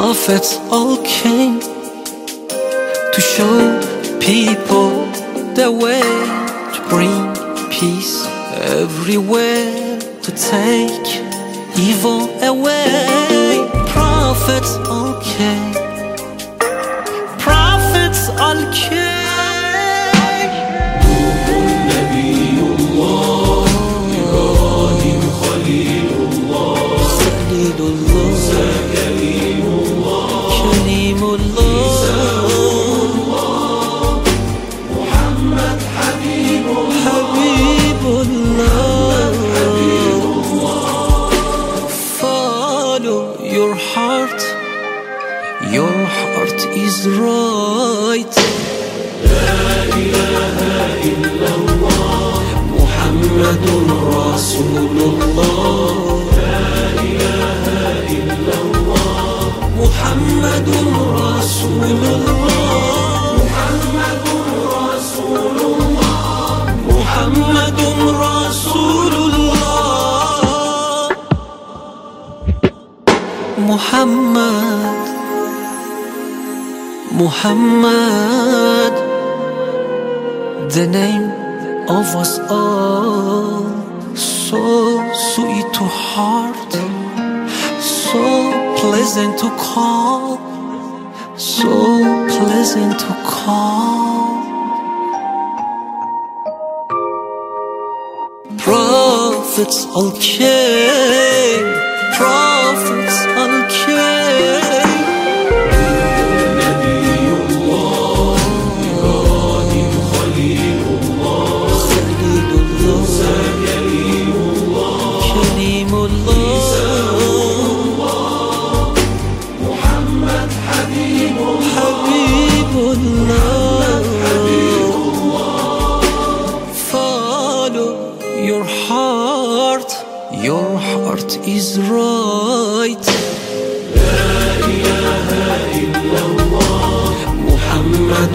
Prophets all came to show people the way to bring peace everywhere to take evil away. Prophets all came. Prophets all came. Your heart is right. محمد رسول الله محمد رسول الله محمد رسول الله محمد رسول الله محمد Muhammad, the name of us all, so sweet to heart, so pleasant to call, so pleasant to call. Prophets all came. كريم الله حبيب الله حبيب الله Follow your heart, your heart is right. محمد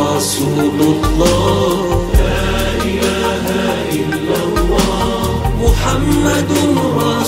رسول الله محمد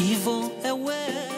Evil é